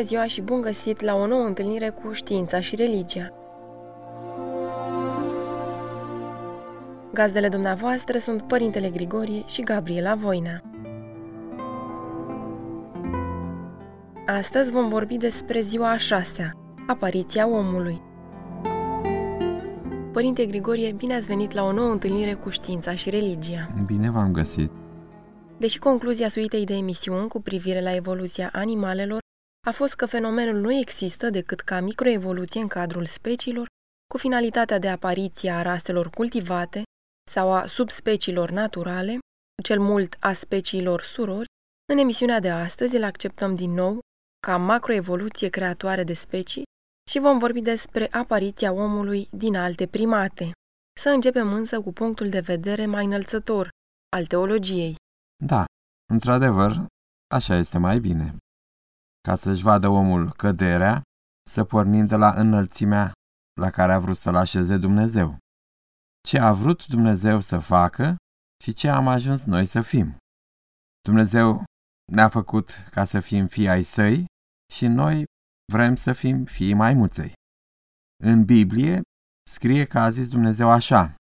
Bună ziua și bun găsit la o nouă întâlnire cu știința și religia. Gazdele dumneavoastră sunt Părintele Grigorie și Gabriela Voina. Astăzi vom vorbi despre ziua a șasea, apariția omului. Părinte Grigorie, bine ați venit la o nouă întâlnire cu știința și religia. Bine v-am găsit. Deși concluzia suitei de emisiuni cu privire la evoluția animalelor a fost că fenomenul nu există decât ca microevoluție în cadrul speciilor, cu finalitatea de apariție a raselor cultivate sau a subspeciilor naturale, cel mult a speciilor surori, în emisiunea de astăzi îl acceptăm din nou ca macroevoluție creatoare de specii și vom vorbi despre apariția omului din alte primate. Să începem însă cu punctul de vedere mai înălțător, al teologiei. Da, într-adevăr, așa este mai bine ca să-și vadă omul căderea, să pornim de la înălțimea la care a vrut să-l așeze Dumnezeu. Ce a vrut Dumnezeu să facă și ce am ajuns noi să fim. Dumnezeu ne-a făcut ca să fim fii ai săi și noi vrem să fim fii maimuței. În Biblie scrie că a zis Dumnezeu așa,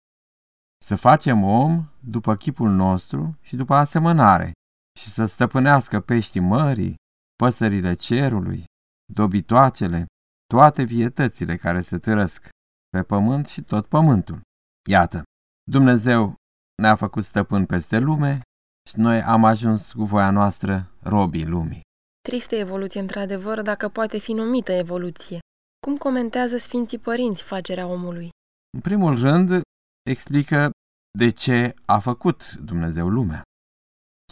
să facem om după chipul nostru și după asemănare și să stăpânească peștii mării, păsările cerului, dobitoacele, toate vietățile care se târăsc pe pământ și tot pământul. Iată, Dumnezeu ne-a făcut stăpân peste lume și noi am ajuns cu voia noastră robii lumii. Tristă evoluție, într-adevăr, dacă poate fi numită evoluție. Cum comentează Sfinții Părinți facerea omului? În primul rând, explică de ce a făcut Dumnezeu lumea.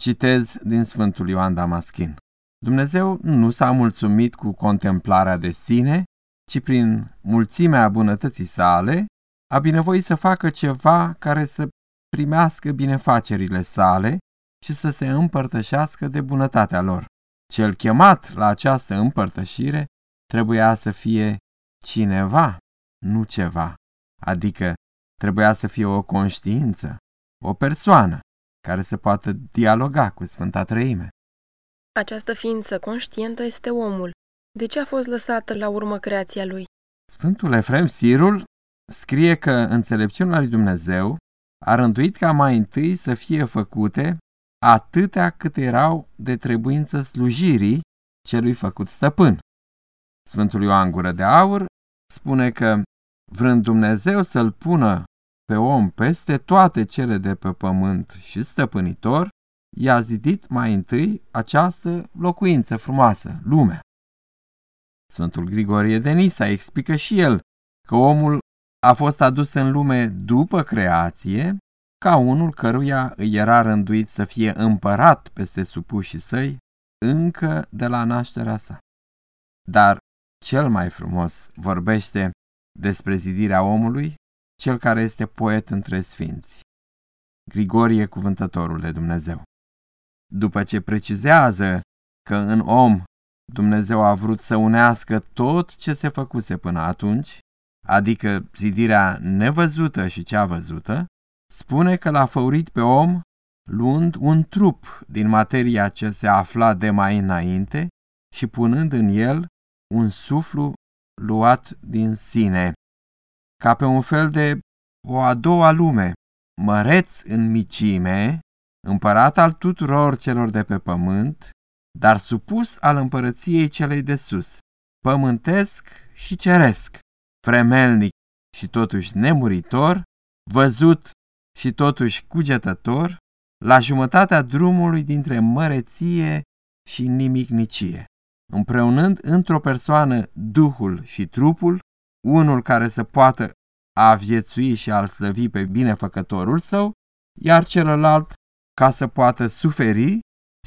Citez din Sfântul Ioan Damaschin. Dumnezeu nu s-a mulțumit cu contemplarea de sine, ci prin mulțimea bunătății sale a binevoit să facă ceva care să primească binefacerile sale și să se împărtășească de bunătatea lor. Cel chemat la această împărtășire trebuia să fie cineva, nu ceva, adică trebuia să fie o conștiință, o persoană care să poată dialoga cu Sfânta Trăime. Această ființă conștientă este omul. De ce a fost lăsată la urmă creația lui? Sfântul Efrem Sirul scrie că înțelepciunea lui Dumnezeu a rânduit ca mai întâi să fie făcute atâtea cât erau de trebuință slujirii celui făcut stăpân. Sfântul Ioan Gură de Aur spune că, vrând Dumnezeu să-l pună pe om peste toate cele de pe pământ și stăpânitor, i-a zidit mai întâi această locuință frumoasă, lumea. Sfântul Grigorie de Nisa explică și el că omul a fost adus în lume după creație, ca unul căruia îi era rânduit să fie împărat peste supușii săi încă de la nașterea sa. Dar cel mai frumos vorbește despre zidirea omului, cel care este poet între sfinți. Grigorie, cuvântătorul de Dumnezeu după ce precizează că în om Dumnezeu a vrut să unească tot ce se făcuse până atunci, adică zidirea nevăzută și cea văzută, spune că l-a făurit pe om luând un trup din materia ce se afla de mai înainte și punând în el un suflu luat din sine, ca pe un fel de o a doua lume, măreț în micime, împărat al tuturor celor de pe pământ, dar supus al împărăției celei de sus, pământesc și ceresc, fremelnic și totuși nemuritor, văzut și totuși cugetător, la jumătatea drumului dintre măreție și nimicnicie, împreunând într-o persoană Duhul și trupul, unul care să poată a viețui și a-l slăvi pe binefăcătorul său, iar celălalt ca să poată suferi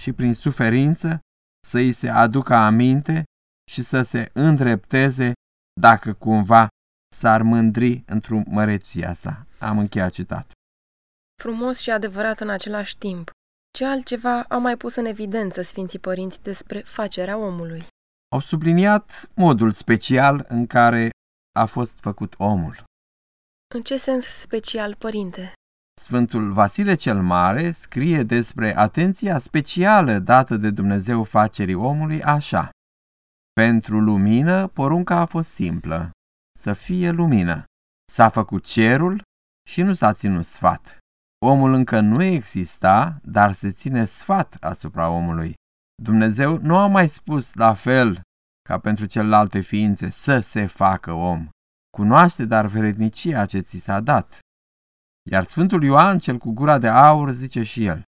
și prin suferință să îi se aducă aminte și să se îndrepteze dacă cumva s-ar mândri într-o măreția sa. Am încheiat citatul. Frumos și adevărat în același timp. Ce altceva au mai pus în evidență Sfinții Părinți despre facerea omului? Au subliniat modul special în care a fost făcut omul. În ce sens special, părinte? Sfântul Vasile cel Mare scrie despre atenția specială dată de Dumnezeu facerii omului așa. Pentru lumină, porunca a fost simplă, să fie lumină. S-a făcut cerul și nu s-a ținut sfat. Omul încă nu exista, dar se ține sfat asupra omului. Dumnezeu nu a mai spus la fel ca pentru celelalte ființe să se facă om. Cunoaște dar vrednicia ce ți s-a dat. Iar Sfântul Ioan, cel cu gura de aur, zice și el,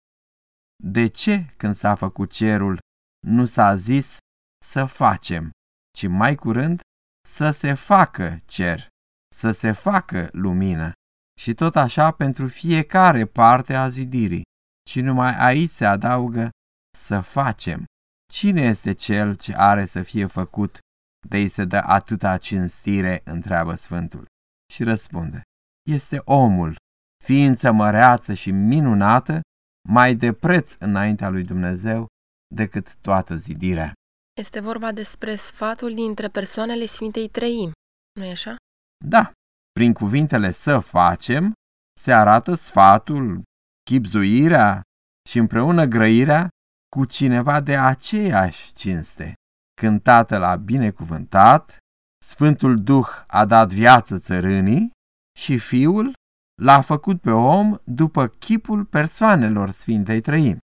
De ce, când s-a făcut cerul, nu s-a zis să facem, ci mai curând să se facă cer, să se facă lumină? Și tot așa pentru fiecare parte a zidirii, ci numai aici se adaugă să facem. Cine este cel ce are să fie făcut de îi se dă atâta cinstire, întreabă Sfântul. Și răspunde, este omul, ființă măreață și minunată, mai de preț înaintea lui Dumnezeu decât toată zidirea. Este vorba despre sfatul dintre persoanele Sfintei Trăim, nu-i așa? Da, prin cuvintele să facem, se arată sfatul, chipzuirea și împreună grăirea cu cineva de aceeași cinste. Când Tatăl a binecuvântat, Sfântul Duh a dat viață țărânii și Fiul l-a făcut pe om după chipul persoanelor Sfintei Trăimi.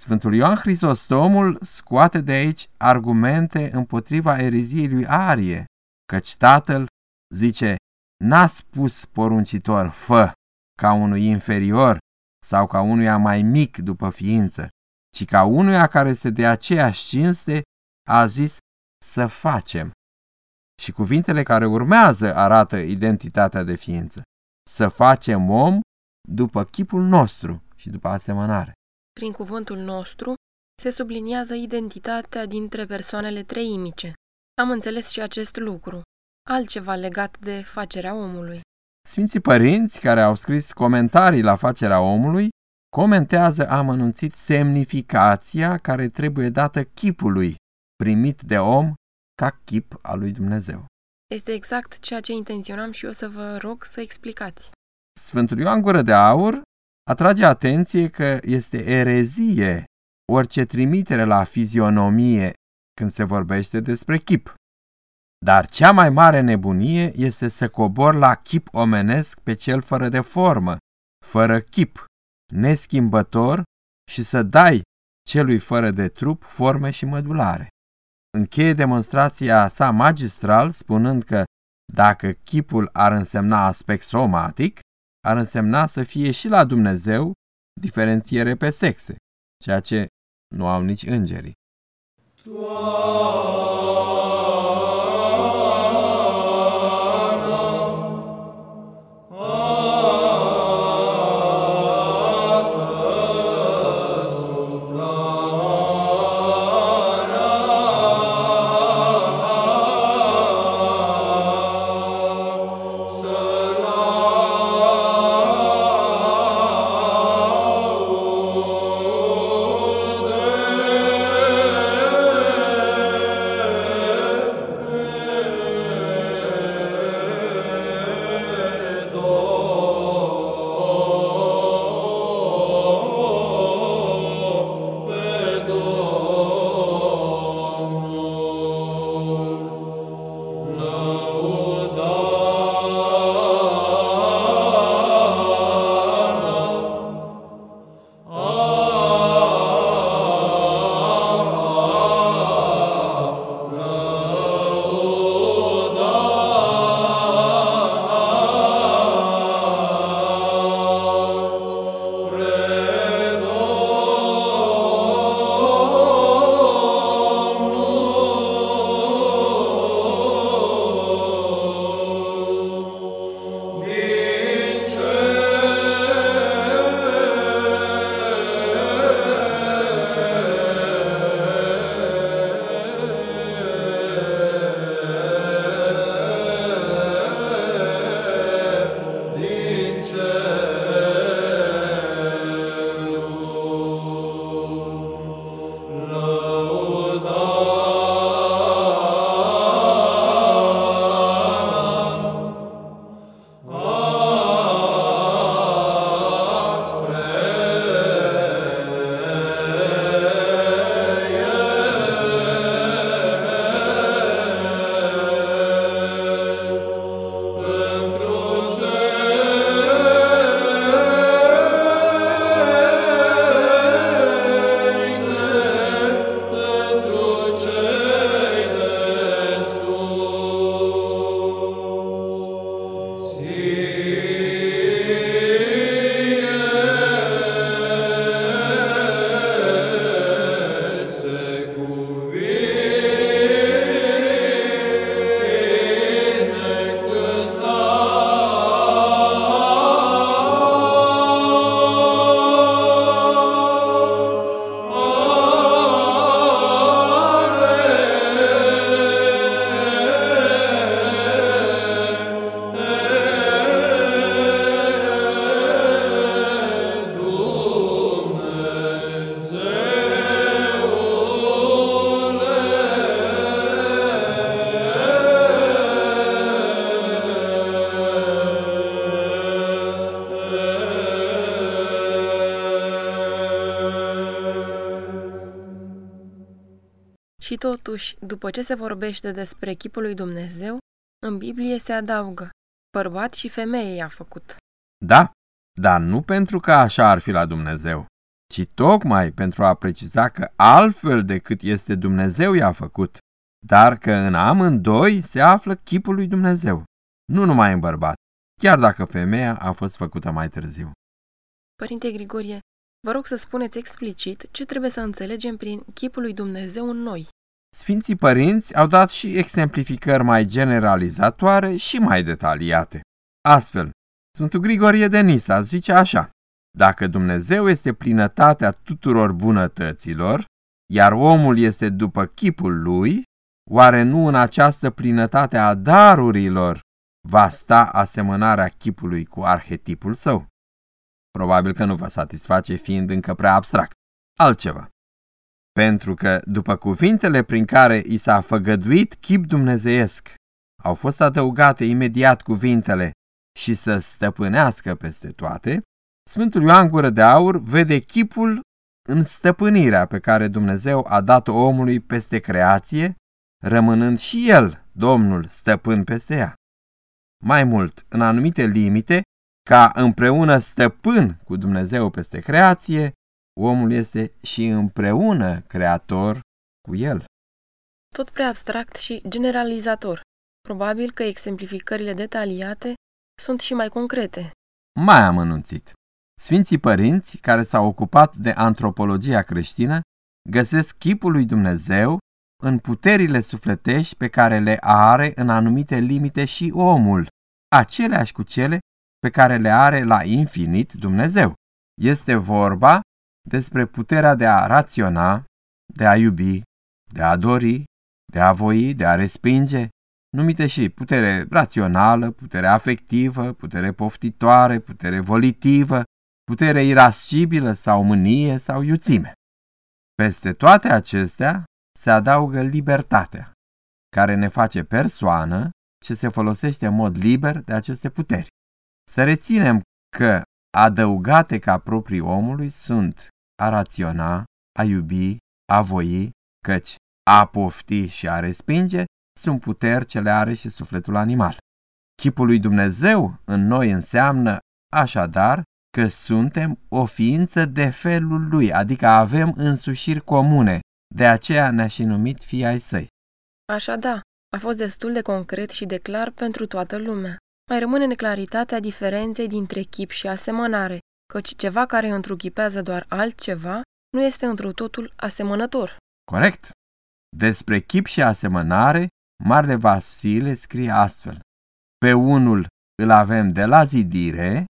Sfântul Ioan Hristostomul scoate de aici argumente împotriva eriziei lui Arie, căci tatăl, zice, n-a spus poruncitor fă ca unui inferior sau ca unuia mai mic după ființă, ci ca unuia care este de aceeași cinste a zis să facem. Și cuvintele care urmează arată identitatea de ființă. Să facem om după chipul nostru și după asemănare. Prin cuvântul nostru se subliniază identitatea dintre persoanele treimice. Am înțeles și acest lucru. Altceva legat de facerea omului. Sfinții părinți care au scris comentarii la facerea omului comentează amănunțit semnificația care trebuie dată chipului primit de om ca chip al lui Dumnezeu. Este exact ceea ce intenționam și eu să vă rog să explicați. Sfântul Ioan Gură de Aur atrage atenție că este erezie orice trimitere la fizionomie când se vorbește despre chip. Dar cea mai mare nebunie este să cobor la chip omenesc pe cel fără de formă, fără chip, neschimbător și să dai celui fără de trup forme și mădulare încheie demonstrația sa magistral spunând că dacă chipul ar însemna aspect somatic, ar însemna să fie și la Dumnezeu diferențiere pe sexe, ceea ce nu au nici îngerii. Și totuși, după ce se vorbește despre chipul lui Dumnezeu, în Biblie se adaugă, bărbat și femeie i-a făcut. Da, dar nu pentru că așa ar fi la Dumnezeu, ci tocmai pentru a preciza că altfel decât este Dumnezeu i-a făcut, dar că în amândoi se află chipul lui Dumnezeu, nu numai în bărbat, chiar dacă femeia a fost făcută mai târziu. Părinte Grigorie, vă rog să spuneți explicit ce trebuie să înțelegem prin chipul lui Dumnezeu în noi. Sfinții părinți au dat și exemplificări mai generalizatoare și mai detaliate. Astfel, Sfântul Grigorie de Nisa zice așa, Dacă Dumnezeu este plinătatea tuturor bunătăților, iar omul este după chipul lui, oare nu în această plinătate a darurilor va sta asemănarea chipului cu arhetipul său? Probabil că nu vă satisface fiind încă prea abstract. Altceva. Pentru că, după cuvintele prin care i s-a făgăduit chip dumnezeiesc, au fost adăugate imediat cuvintele și să stăpânească peste toate, Sfântul Ioan Gură de Aur vede chipul în stăpânirea pe care Dumnezeu a dat omului peste creație, rămânând și el, Domnul, stăpân peste ea. Mai mult, în anumite limite, ca împreună stăpân cu Dumnezeu peste creație, omul este și împreună creator cu el. Tot prea abstract și generalizator. Probabil că exemplificările detaliate sunt și mai concrete. Mai am anunțit. Sfinții părinți care s-au ocupat de antropologia creștină găsesc chipul lui Dumnezeu în puterile sufletești pe care le are în anumite limite și omul, aceleași cu cele pe care le are la infinit Dumnezeu. Este vorba despre puterea de a raționa, de a iubi, de a dori, de a voi, de a respinge, numite și putere rațională, putere afectivă, putere poftitoare, putere volitivă, putere irascibilă sau mânie sau iuțime. Peste toate acestea se adaugă libertatea, care ne face persoană ce se folosește în mod liber de aceste puteri. Să reținem că adăugate ca proprii omului sunt a raționa, a iubi, a voi, căci a pofti și a respinge sunt puteri ce le are și sufletul animal. Chipul lui Dumnezeu în noi înseamnă, așadar, că suntem o ființă de felul lui, adică avem însușiri comune, de aceea ne-a și numit fii ai săi. Așa da, a fost destul de concret și de clar pentru toată lumea. Mai rămâne neclaritatea diferenței dintre chip și asemănare, căci ceva care întruchipează doar altceva nu este întru totul asemănător. Corect. Despre chip și asemănare, Marele Vasile scrie astfel. Pe unul îl avem de la zidire,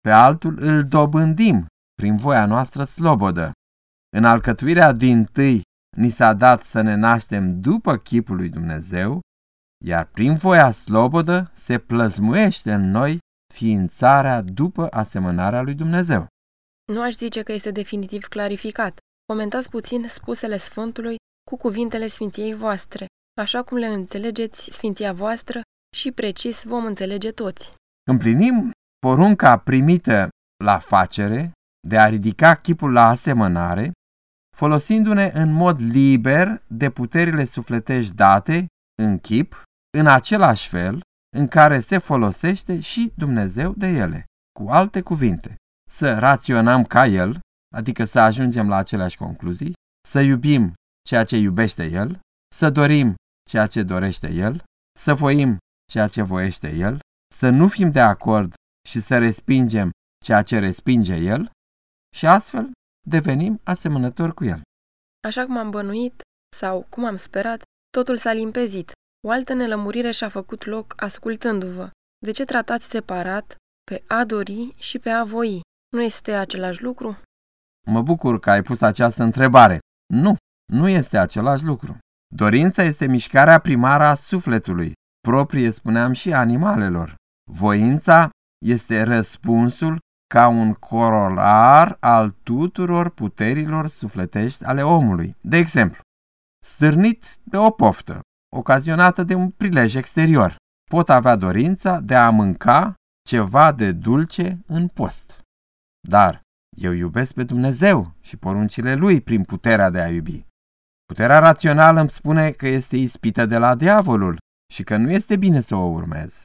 pe altul îl dobândim prin voia noastră slobodă. În alcătuirea din tâi ni s-a dat să ne naștem după chipul lui Dumnezeu, iar prin voia slobodă se plăzmuiește în noi ființarea după asemănarea lui Dumnezeu. Nu aș zice că este definitiv clarificat. Comentați puțin spusele Sfântului cu cuvintele Sfinției voastre, așa cum le înțelegeți Sfinția voastră și precis vom înțelege toți. Împlinim porunca primită la facere de a ridica chipul la asemănare, folosindu-ne în mod liber de puterile sufletești date în chip, în același fel în care se folosește și Dumnezeu de ele. Cu alte cuvinte, să raționăm ca El, adică să ajungem la aceleași concluzii, să iubim ceea ce iubește El, să dorim ceea ce dorește El, să voim ceea ce voiește El, să nu fim de acord și să respingem ceea ce respinge El și astfel devenim asemănători cu El. Așa cum am bănuit sau cum am sperat, totul s-a limpezit. O altă nelămurire și-a făcut loc ascultându-vă. De ce tratați separat pe a dori și pe a voi? Nu este același lucru? Mă bucur că ai pus această întrebare. Nu, nu este același lucru. Dorința este mișcarea primară a sufletului, proprie, spuneam, și animalelor. Voința este răspunsul ca un corolar al tuturor puterilor sufletești ale omului. De exemplu, stârnit de o poftă, ocazionată de un prilej exterior, pot avea dorința de a mânca ceva de dulce în post. Dar eu iubesc pe Dumnezeu și poruncile Lui prin puterea de a iubi. Puterea rațională îmi spune că este ispită de la diavolul și că nu este bine să o urmez.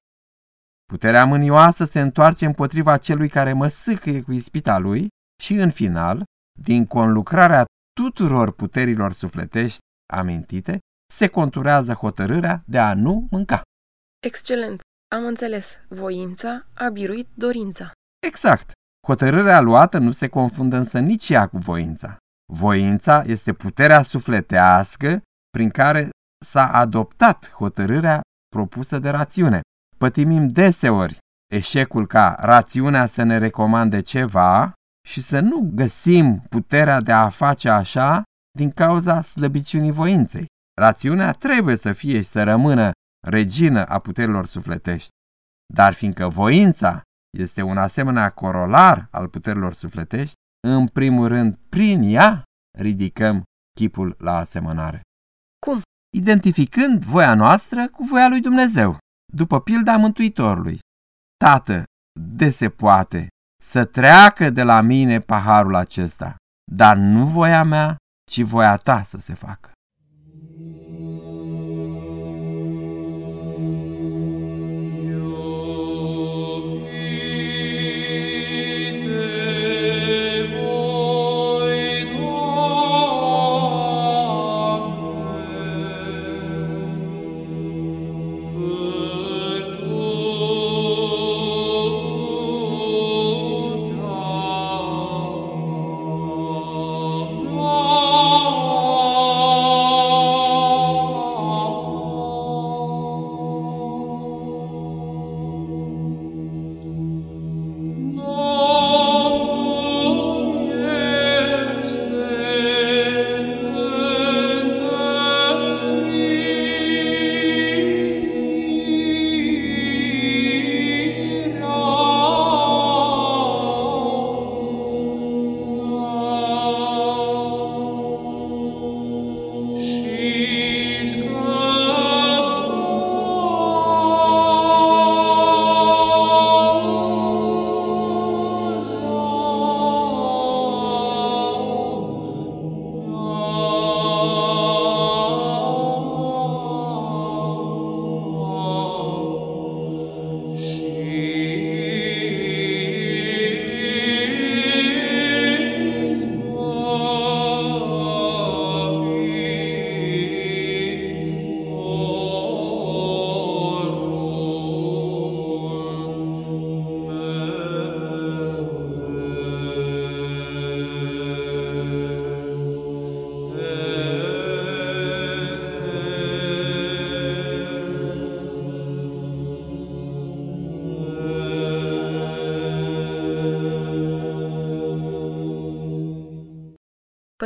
Puterea mânioasă se întoarce împotriva celui care mă sâcâie cu ispita lui și, în final, din conlucrarea tuturor puterilor sufletești amintite, se conturează hotărârea de a nu mânca. Excelent! Am înțeles. Voința a biruit dorința. Exact. Hotărârea luată nu se confundă însă nici ea cu voința. Voința este puterea sufletească prin care s-a adoptat hotărârea propusă de rațiune. Pătimim deseori eșecul ca rațiunea să ne recomande ceva și să nu găsim puterea de a face așa din cauza slăbiciunii voinței. Rațiunea trebuie să fie și să rămână regină a puterilor sufletești, dar fiindcă voința este un asemenea corolar al puterilor sufletești, în primul rând, prin ea, ridicăm chipul la asemănare. Cum? Identificând voia noastră cu voia lui Dumnezeu, după pilda Mântuitorului. Tată, de se poate să treacă de la mine paharul acesta, dar nu voia mea, ci voia ta să se facă.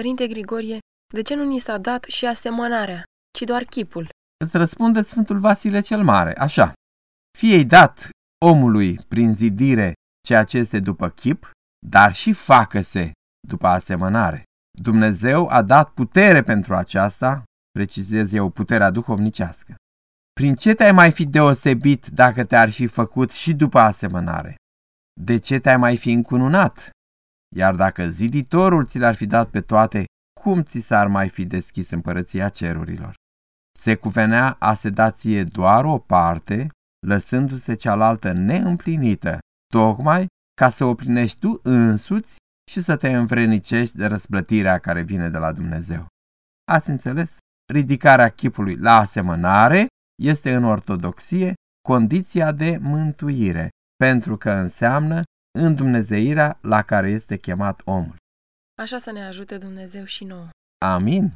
Părinte Grigorie, de ce nu ni s-a dat și asemănarea, ci doar chipul? Îți răspunde Sfântul Vasile cel Mare, așa. Fie-i dat omului prin zidire ceea ce este după chip, dar și facă-se după asemănare. Dumnezeu a dat putere pentru aceasta, precizez eu, puterea duhovnicească. Prin ce te-ai mai fi deosebit dacă te-ar fi făcut și după asemănare? De ce te-ai mai fi încununat? Iar dacă ziditorul ți le-ar fi dat pe toate, cum ți s-ar mai fi deschis împărăția cerurilor? Se cuvenea a se da ție doar o parte, lăsându-se cealaltă neîmplinită, tocmai ca să o plinești tu însuți și să te învrenicești de răsplătirea care vine de la Dumnezeu. Ați înțeles? Ridicarea chipului la asemănare este în ortodoxie condiția de mântuire, pentru că înseamnă în Dumnezeirea la care este chemat omul. Așa să ne ajute Dumnezeu și nouă. Amin.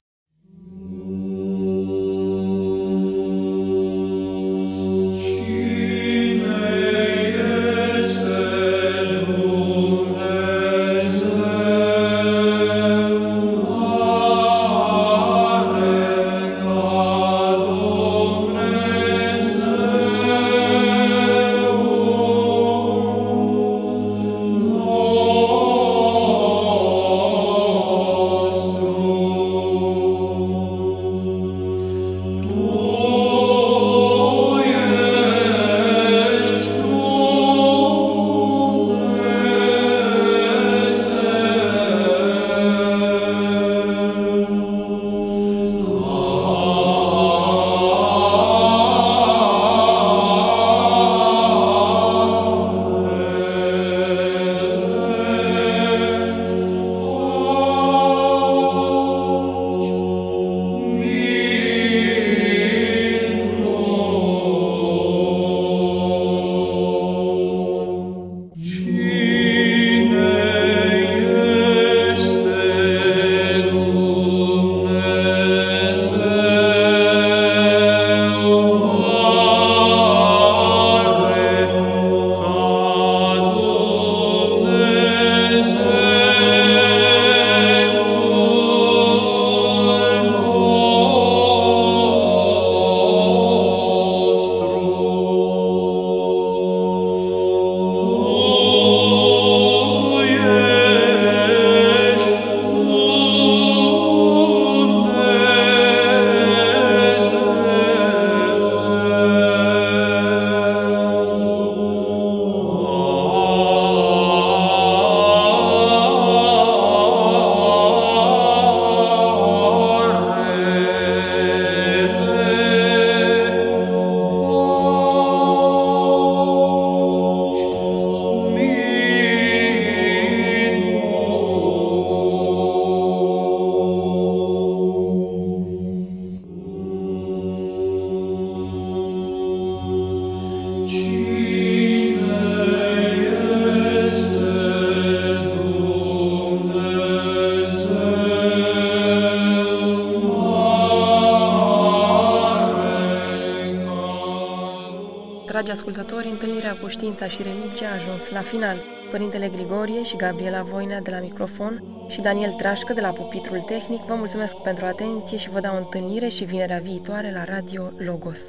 Știința și religia a ajuns la final. Părintele Grigorie și Gabriela Voinea de la microfon și Daniel Trașcă de la pupitrul tehnic vă mulțumesc pentru atenție și vă dau întâlnire și vinerea viitoare la Radio Logos.